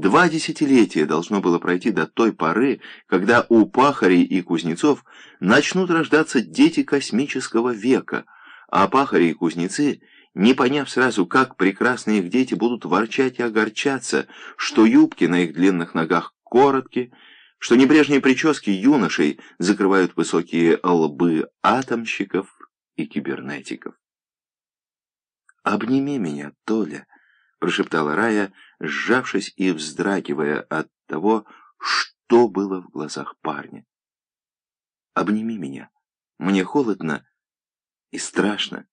Два десятилетия должно было пройти до той поры, когда у пахарей и кузнецов начнут рождаться дети космического века, а пахари и кузнецы, не поняв сразу, как прекрасные их дети будут ворчать и огорчаться, что юбки на их длинных ногах короткие, что небрежные прически юношей закрывают высокие лбы атомщиков и кибернетиков. «Обними меня, Толя», — прошептала Рая, сжавшись и вздрагивая от того, что было в глазах парня. «Обними меня. Мне холодно и страшно».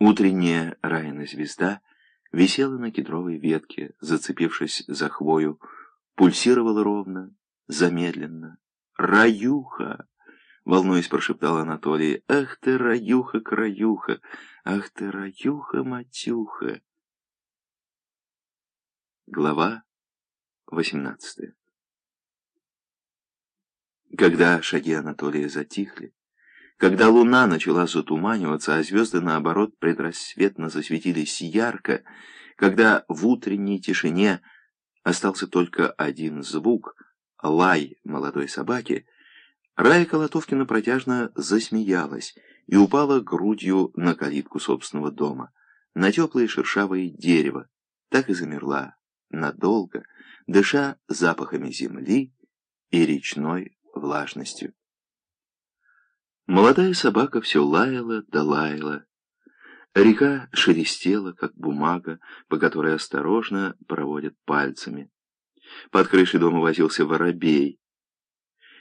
Утренняя Райна звезда висела на кедровой ветке, зацепившись за хвою, пульсировала ровно, замедленно. «Раюха!» — волнуясь, прошептал Анатолий. «Ах ты, Раюха-краюха! Ах ты, Раюха-матюха!» Глава восемнадцатая. Когда шаги Анатолия затихли, когда луна начала затуманиваться, а звезды, наоборот, предрассветно засветились ярко, когда в утренней тишине остался только один звук — лай молодой собаки, Рая Колотовкина протяжно засмеялась и упала грудью на калитку собственного дома, на теплое шершавое дерево, так и замерла надолго, дыша запахами земли и речной влажностью. Молодая собака все лаяла да лаяла. Река шелестела, как бумага, по которой осторожно проводят пальцами. Под крышей дома возился воробей.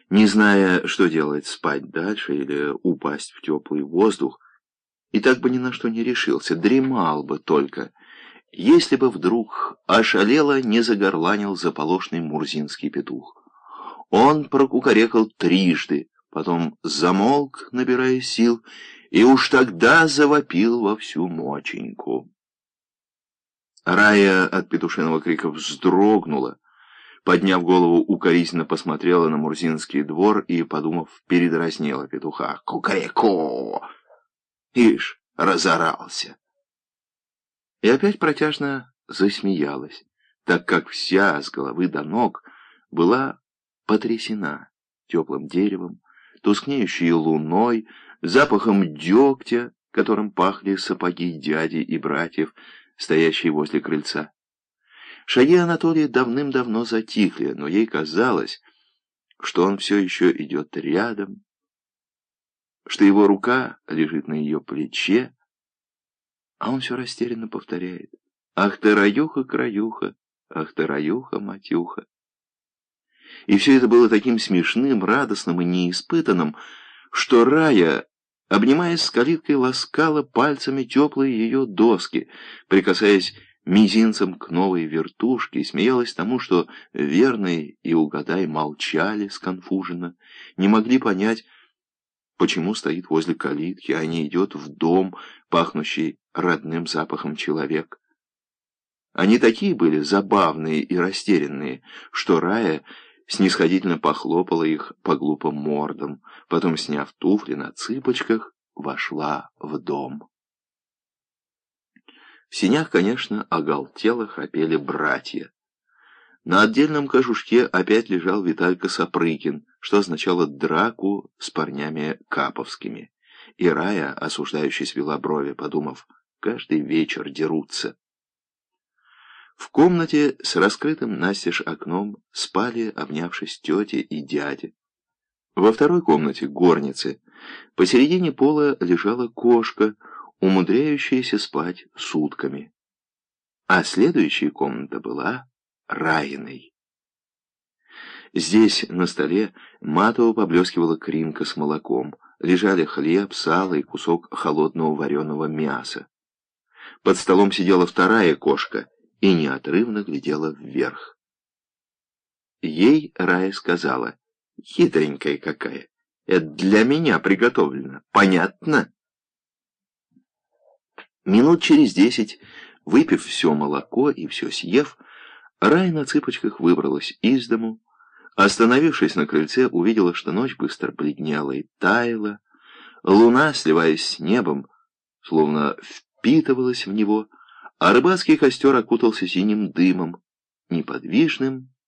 Не зная, что делать, спать дальше или упасть в теплый воздух, и так бы ни на что не решился, дремал бы только — если бы вдруг ошалело не загорланил заполошный мурзинский петух. Он прокукарекал трижды, потом замолк, набирая сил, и уж тогда завопил во всю моченьку. Рая от петушиного крика вздрогнула, подняв голову, укоризненно посмотрела на Мурзинский двор и, подумав, передразнила петуха. «Кукареку!» Ишь, разорался и опять протяжно засмеялась, так как вся с головы до ног была потрясена теплым деревом, тускнеющей луной, запахом дегтя, которым пахли сапоги дяди и братьев, стоящие возле крыльца. Шаги Анатолия давным-давно затихли, но ей казалось, что он все еще идет рядом, что его рука лежит на ее плече, а он все растерянно повторяет. «Ах ты, раюха-краюха! Ах ты, раюха-матюха!» И все это было таким смешным, радостным и неиспытанным, что Рая, обнимаясь с калиткой, ласкала пальцами теплые ее доски, прикасаясь мизинцем к новой вертушке, и смеялась тому, что верный и угадай молчали сконфуженно, не могли понять, почему стоит возле калитки, а не идет в дом, пахнущий родным запахом человек. Они такие были забавные и растерянные, что Рая снисходительно похлопала их по глупым мордам, потом, сняв туфли на цыпочках, вошла в дом. В синях, конечно, оголтело храпели братья. На отдельном кожушке опять лежал Виталька Сапрыкин, что означало драку с парнями каповскими. И Рая, осуждающий свела брови, подумав, каждый вечер дерутся. В комнате с раскрытым настежь окном спали, обнявшись тети и дяди. Во второй комнате, горницы, посередине пола лежала кошка, умудряющаяся спать сутками. А следующая комната была Раиной. Здесь, на столе, матово поблескивала кринка с молоком, лежали хлеб, сало и кусок холодного вареного мяса. Под столом сидела вторая кошка и неотрывно глядела вверх. Ей Рая сказала, «Хитренькая какая, это для меня приготовлено, понятно?» Минут через десять, выпив все молоко и все съев, Рай на цыпочках выбралась из дому, остановившись на крыльце, увидела, что ночь быстро бледнела и таяла, луна, сливаясь с небом, словно впитывалась в него, а рыбацкий костер окутался синим дымом, неподвижным